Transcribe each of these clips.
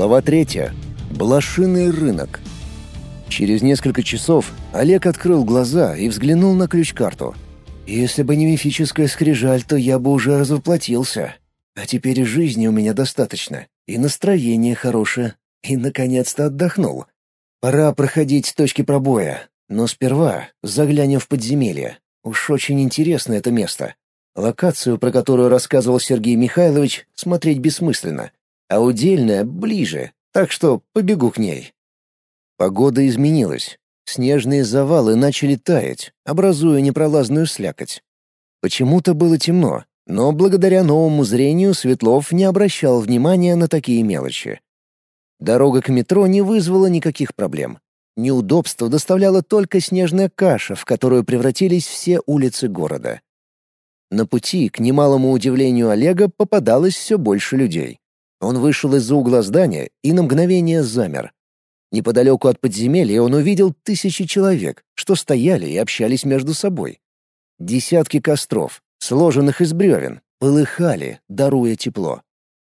Глава третья. Блошиный рынок. Через несколько часов Олег открыл глаза и взглянул на ключ-карту. «Если бы не мифическая скрижаль, то я бы уже развоплотился. А теперь жизни у меня достаточно, и настроение хорошее, и, наконец-то, отдохнул. Пора проходить точки пробоя, но сперва заглянем в подземелье. Уж очень интересно это место. Локацию, про которую рассказывал Сергей Михайлович, смотреть бессмысленно, а удельная ближе, так что побегу к ней. Погода изменилась. Снежные завалы начали таять, образуя непролазную слякоть. Почему-то было темно, но благодаря новому зрению Светлов не обращал внимания на такие мелочи. Дорога к метро не вызвала никаких проблем. Неудобство доставляла только снежная каша, в которую превратились все улицы города. На пути, к немалому удивлению Олега, попадалось все больше людей. Он вышел из-за угла здания и на мгновение замер. Неподалеку от подземелья он увидел тысячи человек, что стояли и общались между собой. Десятки костров, сложенных из бревен, полыхали, даруя тепло.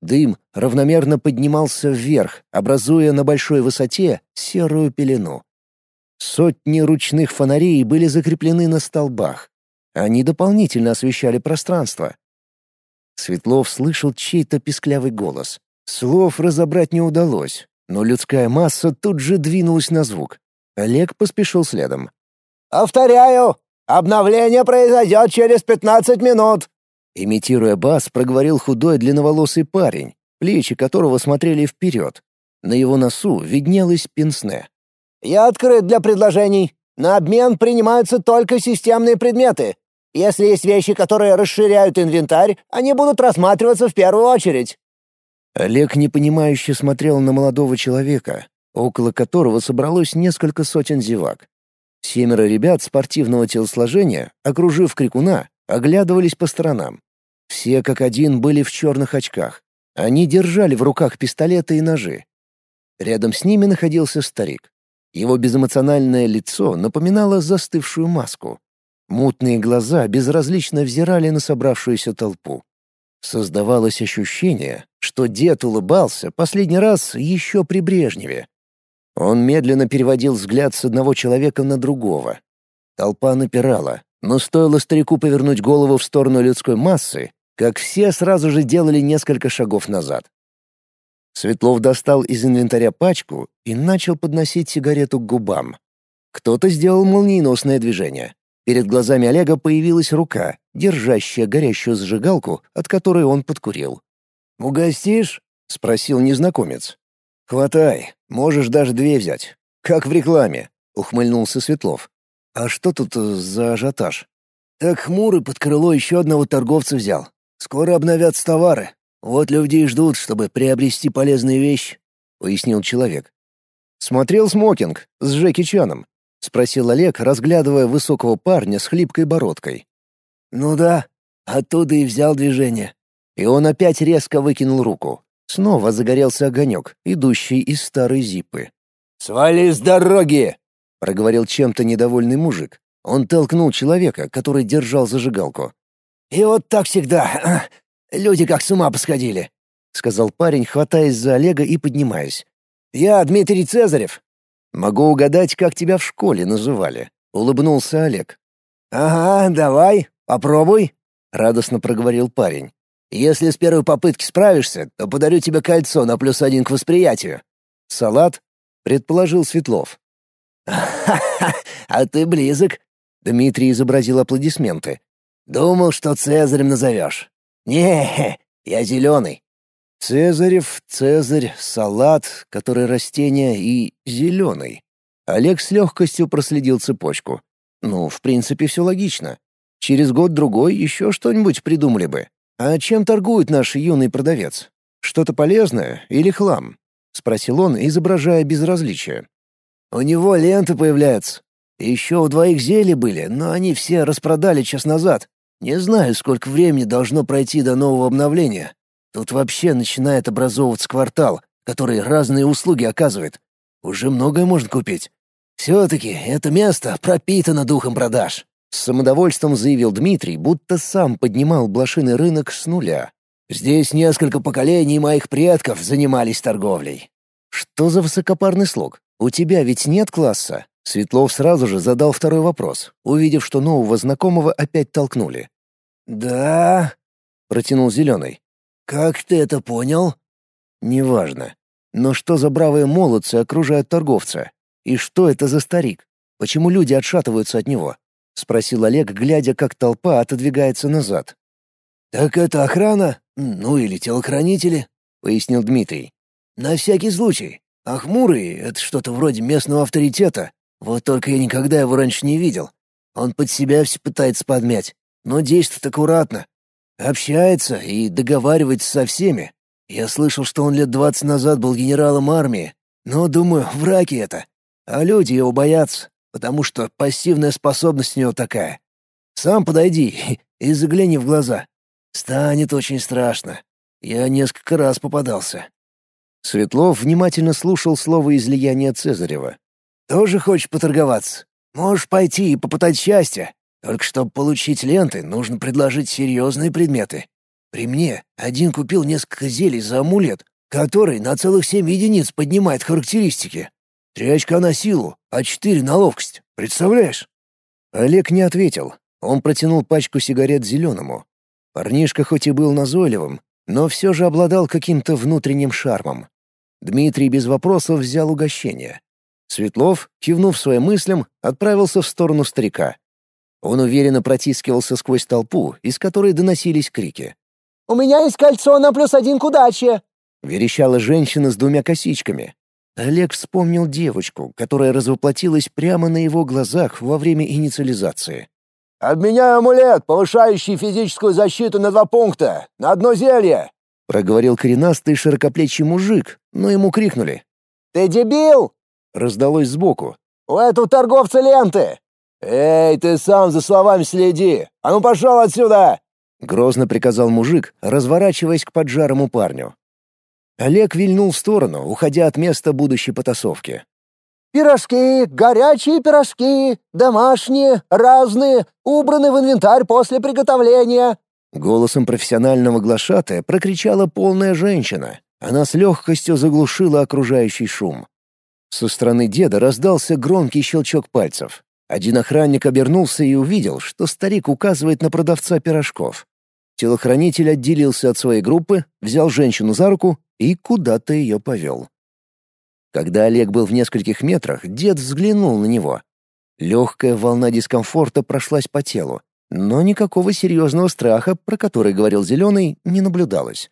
Дым равномерно поднимался вверх, образуя на большой высоте серую пелену. Сотни ручных фонарей были закреплены на столбах. Они дополнительно освещали пространство. Светлов слышал чей-то писклявый голос. Слов разобрать не удалось, но людская масса тут же двинулась на звук. Олег поспешил следом. «Повторяю, обновление произойдет через пятнадцать минут!» Имитируя бас, проговорил худой длинноволосый парень, плечи которого смотрели вперед. На его носу виднелось пенсне. «Я открыт для предложений. На обмен принимаются только системные предметы. Если есть вещи, которые расширяют инвентарь, они будут рассматриваться в первую очередь». Олег непонимающе смотрел на молодого человека, около которого собралось несколько сотен зевак. Семеро ребят спортивного телосложения, окружив крикуна, оглядывались по сторонам. Все как один были в черных очках. Они держали в руках пистолеты и ножи. Рядом с ними находился старик. Его безэмоциональное лицо напоминало застывшую маску. Мутные глаза безразлично взирали на собравшуюся толпу. Создавалось ощущение, что дед улыбался последний раз еще при Брежневе. Он медленно переводил взгляд с одного человека на другого. Толпа напирала, но стоило старику повернуть голову в сторону людской массы, как все сразу же делали несколько шагов назад. Светлов достал из инвентаря пачку и начал подносить сигарету к губам. Кто-то сделал молниеносное движение. Перед глазами Олега появилась рука, держащая горящую зажигалку, от которой он подкурил. «Угостишь?» — спросил незнакомец. «Хватай, можешь даже две взять. Как в рекламе», — ухмыльнулся Светлов. «А что тут э, за ажиотаж?» «Так хмурый под крыло еще одного торговца взял. Скоро обновятся товары. Вот люди и ждут, чтобы приобрести полезные вещи», — пояснил человек. «Смотрел смокинг с Джеки Чаном?» — спросил Олег, разглядывая высокого парня с хлипкой бородкой. «Ну да, оттуда и взял движение». И он опять резко выкинул руку. Снова загорелся огонек, идущий из старой зипы. «Свали с дороги!» — проговорил чем-то недовольный мужик. Он толкнул человека, который держал зажигалку. «И вот так всегда. Люди как с ума посходили», — сказал парень, хватаясь за Олега и поднимаясь. «Я Дмитрий Цезарев». «Могу угадать, как тебя в школе называли», — улыбнулся Олег. «Ага, давай, попробуй», — радостно проговорил парень. «Если с первой попытки справишься, то подарю тебе кольцо на плюс один к восприятию». «Салат?» — предположил Светлов. «Ха-ха, а ты близок!» Дмитрий изобразил аплодисменты. «Думал, что Цезарем назовешь. Не, я зеленый». Цезарев, Цезарь, салат, который растение и зеленый. Олег с легкостью проследил цепочку. Ну, в принципе, все логично. Через год-другой еще что-нибудь придумали бы. А чем торгует наш юный продавец? Что-то полезное или хлам? — спросил он, изображая безразличие. У него ленты появляются. Еще у двоих зелья были, но они все распродали час назад. Не знаю, сколько времени должно пройти до нового обновления. Тут вообще начинает образовываться квартал, который разные услуги оказывает. Уже многое можно купить. Все-таки это место пропитано духом продаж. С самодовольством заявил Дмитрий, будто сам поднимал блошиный рынок с нуля. Здесь несколько поколений моих предков занимались торговлей». «Что за высокопарный слог? У тебя ведь нет класса?» Светлов сразу же задал второй вопрос, увидев, что нового знакомого опять толкнули. «Да?» — протянул Зеленый. «Как ты это понял?» «Неважно. Но что за бравые молодцы окружают торговца? И что это за старик? Почему люди отшатываются от него?» — спросил Олег, глядя, как толпа отодвигается назад. «Так это охрана? Ну или телохранители?» — пояснил Дмитрий. «На всякий случай. А хмурый — это что-то вроде местного авторитета. Вот только я никогда его раньше не видел. Он под себя все пытается подмять, но действует аккуратно. Общается и договаривается со всеми. Я слышал, что он лет двадцать назад был генералом армии, но, думаю, враки это. А люди его боятся, потому что пассивная способность у него такая. Сам подойди и загляни в глаза. Станет очень страшно. Я несколько раз попадался. Светлов внимательно слушал слово излияния Цезарева. «Тоже хочешь поторговаться? Можешь пойти и попытать счастье. Только чтобы получить ленты, нужно предложить серьезные предметы. При мне один купил несколько зелий за амулет, который на целых семь единиц поднимает характеристики. Три очка на силу, а четыре на ловкость. Представляешь?» Олег не ответил. Он протянул пачку сигарет зеленому. Парнишка хоть и был назойливым, но все же обладал каким-то внутренним шармом. Дмитрий без вопросов взял угощение. Светлов, кивнув своим мыслям, отправился в сторону старика. Он уверенно протискивался сквозь толпу, из которой доносились крики. «У меня есть кольцо на плюс один к удаче!» — верещала женщина с двумя косичками. Олег вспомнил девочку, которая развоплотилась прямо на его глазах во время инициализации. «Обменяю амулет, повышающий физическую защиту на два пункта, на одно зелье!» — проговорил коренастый широкоплечий мужик, но ему крикнули. «Ты дебил!» — раздалось сбоку. «У этого торговца ленты!» «Эй, ты сам за словами следи! А ну пошел отсюда!» — грозно приказал мужик, разворачиваясь к поджарому парню. Олег вильнул в сторону, уходя от места будущей потасовки. Пирожки, горячие пирожки, домашние, разные, убраны в инвентарь после приготовления». Голосом профессионального глашатая прокричала полная женщина. Она с легкостью заглушила окружающий шум. Со стороны деда раздался громкий щелчок пальцев. Один охранник обернулся и увидел, что старик указывает на продавца пирожков. Телохранитель отделился от своей группы, взял женщину за руку и куда-то ее повел. Когда Олег был в нескольких метрах, дед взглянул на него. Легкая волна дискомфорта прошлась по телу, но никакого серьезного страха, про который говорил Зеленый, не наблюдалось.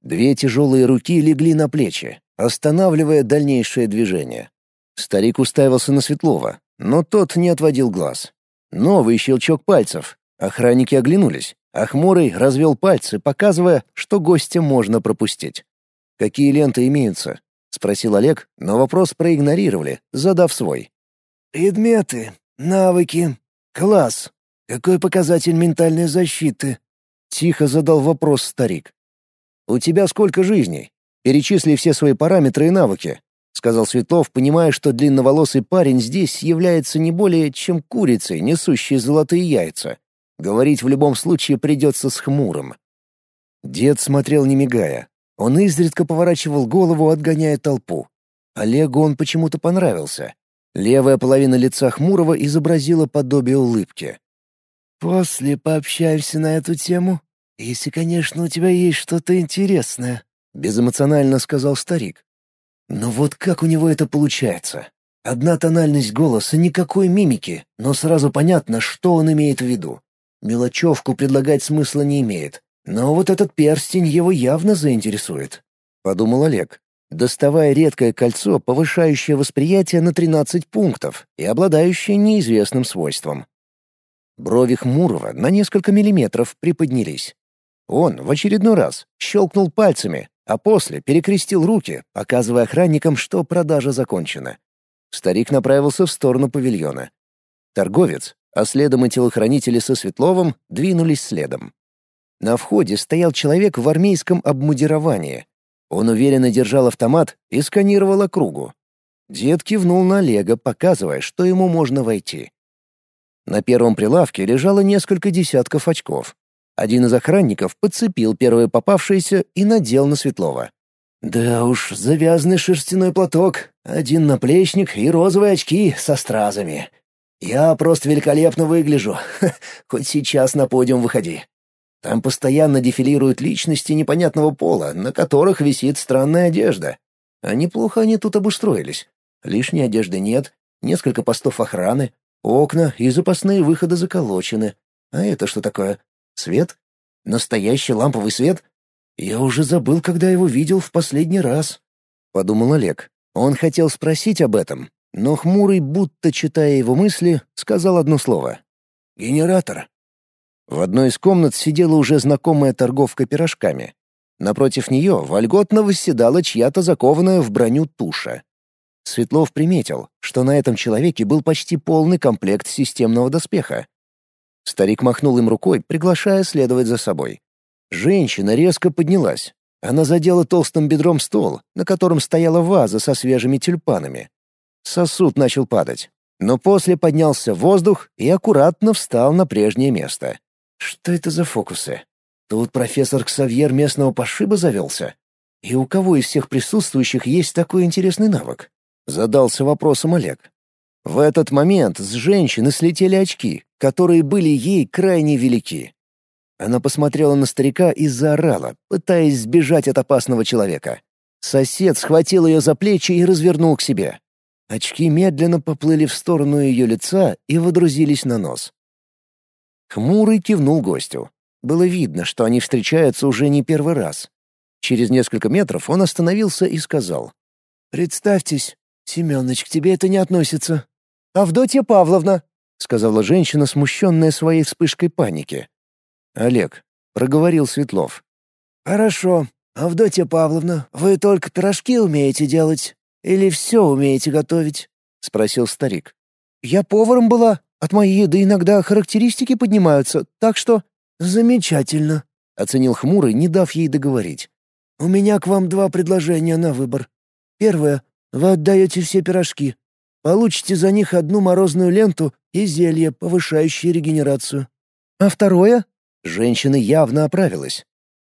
Две тяжелые руки легли на плечи, останавливая дальнейшее движение. Старик уставился на Светлова, но тот не отводил глаз. Новый щелчок пальцев. Охранники оглянулись, а Хмурый развел пальцы, показывая, что гостя можно пропустить. «Какие ленты имеются?» — спросил Олег, но вопрос проигнорировали, задав свой. «Предметы, навыки, класс. Какой показатель ментальной защиты?» — тихо задал вопрос старик. «У тебя сколько жизней? Перечисли все свои параметры и навыки», — сказал Светлов, понимая, что длинноволосый парень здесь является не более чем курицей, несущей золотые яйца. Говорить в любом случае придется с хмурым. Дед смотрел не мигая, он изредка поворачивал голову, отгоняя толпу. Олегу он почему-то понравился. Левая половина лица Хмурого изобразила подобие улыбки. «После пообщаемся на эту тему, если, конечно, у тебя есть что-то интересное», — безэмоционально сказал старик. Но вот как у него это получается? Одна тональность голоса, никакой мимики, но сразу понятно, что он имеет в виду. Мелочевку предлагать смысла не имеет. Но вот этот перстень его явно заинтересует, подумал Олег, доставая редкое кольцо, повышающее восприятие на 13 пунктов и обладающее неизвестным свойством. Брови Хмурого на несколько миллиметров приподнялись. Он в очередной раз щелкнул пальцами, а после перекрестил руки, показывая охранникам, что продажа закончена. Старик направился в сторону павильона. Торговец, а следом и телохранители со Светловым двинулись следом. На входе стоял человек в армейском обмундировании. Он уверенно держал автомат и сканировал округу. Дед кивнул на Олега, показывая, что ему можно войти. На первом прилавке лежало несколько десятков очков. Один из охранников подцепил первое попавшееся и надел на Светлова. «Да уж, завязанный шерстяной платок, один наплечник и розовые очки со стразами. Я просто великолепно выгляжу, хоть сейчас на подиум выходи. Там постоянно дефилируют личности непонятного пола, на которых висит странная одежда. А неплохо они тут обустроились. Лишней одежды нет, несколько постов охраны, окна и запасные выходы заколочены. А это что такое? Свет? Настоящий ламповый свет? Я уже забыл, когда его видел в последний раз. Подумал Олег. Он хотел спросить об этом, но хмурый, будто читая его мысли, сказал одно слово. «Генератор». В одной из комнат сидела уже знакомая торговка пирожками. Напротив нее вольготно восседала чья-то закованная в броню туша. Светлов приметил, что на этом человеке был почти полный комплект системного доспеха. Старик махнул им рукой, приглашая следовать за собой. Женщина резко поднялась. Она задела толстым бедром стол, на котором стояла ваза со свежими тюльпанами. Сосуд начал падать, но после поднялся воздух и аккуратно встал на прежнее место. Что это за фокусы? Тут профессор Ксавьер местного пошиба завелся? И у кого из всех присутствующих есть такой интересный навык? Задался вопросом Олег. В этот момент с женщины слетели очки, которые были ей крайне велики. Она посмотрела на старика и заорала, пытаясь сбежать от опасного человека. Сосед схватил ее за плечи и развернул к себе. Очки медленно поплыли в сторону ее лица и водрузились на нос. Хмурый кивнул гостю. Было видно, что они встречаются уже не первый раз. Через несколько метров он остановился и сказал. «Представьтесь, Семёныч, к тебе это не относится». «Авдотья Павловна», — сказала женщина, смущенная своей вспышкой паники. «Олег», — проговорил Светлов. «Хорошо. Авдотья Павловна, вы только пирожки умеете делать? Или все умеете готовить?» — спросил старик. «Я поваром была, от моей еды иногда характеристики поднимаются, так что...» «Замечательно», — оценил хмурый, не дав ей договорить. «У меня к вам два предложения на выбор. Первое. Вы отдаете все пирожки. Получите за них одну морозную ленту и зелье, повышающее регенерацию. А второе?» Женщина явно оправилась.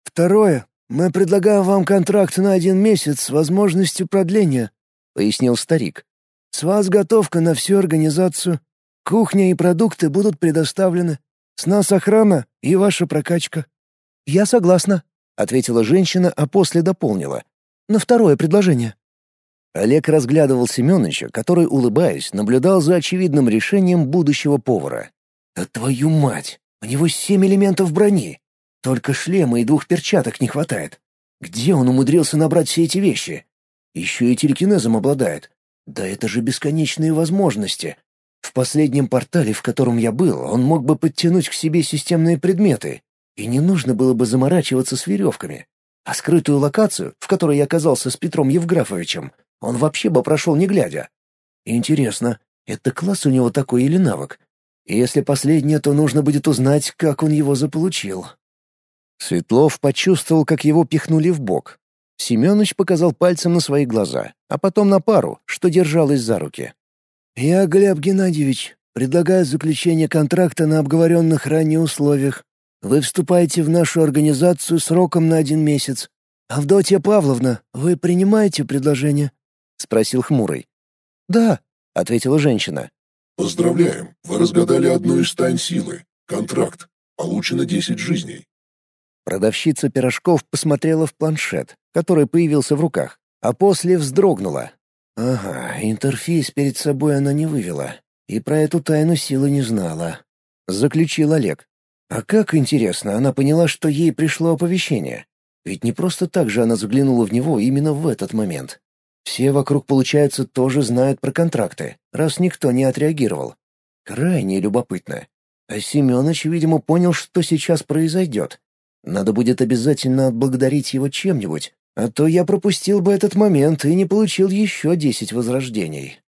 «Второе. Мы предлагаем вам контракт на один месяц с возможностью продления», — пояснил старик. «С вас готовка на всю организацию, Кухня и продукты будут предоставлены. С нас охрана и ваша прокачка». «Я согласна», — ответила женщина, а после дополнила. «На второе предложение». Олег разглядывал Семёныча, который, улыбаясь, наблюдал за очевидным решением будущего повара. «Да твою мать! У него семь элементов брони! Только шлема и двух перчаток не хватает. Где он умудрился набрать все эти вещи? Еще и телекинезом обладает. Да это же бесконечные возможности. В последнем портале, в котором я был, он мог бы подтянуть к себе системные предметы, и не нужно было бы заморачиваться с веревками. А скрытую локацию, в которой я оказался с Петром Евграфовичем, он вообще бы прошел не глядя. Интересно, это класс у него такой или навык? Если последнее, то нужно будет узнать, как он его заполучил. Светлов почувствовал, как его пихнули в бок. Семёныч показал пальцем на свои глаза, а потом на пару, что держалась за руки. «Я, Глеб Геннадьевич, предлагаю заключение контракта на обговоренных ранее условиях. Вы вступаете в нашу организацию сроком на один месяц. Авдотья Павловна, вы принимаете предложение?» — спросил Хмурый. «Да», — ответила женщина. «Поздравляем, вы разгадали одну из тайн силы. Контракт. Получено десять жизней». Продавщица пирожков посмотрела в планшет, который появился в руках, а после вздрогнула, Ага, интерфейс перед собой она не вывела. И про эту тайну силы не знала. Заключил Олег. А как, интересно, она поняла, что ей пришло оповещение? Ведь не просто так же она заглянула в него именно в этот момент. Все вокруг, получается, тоже знают про контракты, раз никто не отреагировал. Крайне любопытно. А Семёныч, видимо, понял, что сейчас произойдет. Надо будет обязательно отблагодарить его чем-нибудь, а то я пропустил бы этот момент и не получил еще десять возрождений.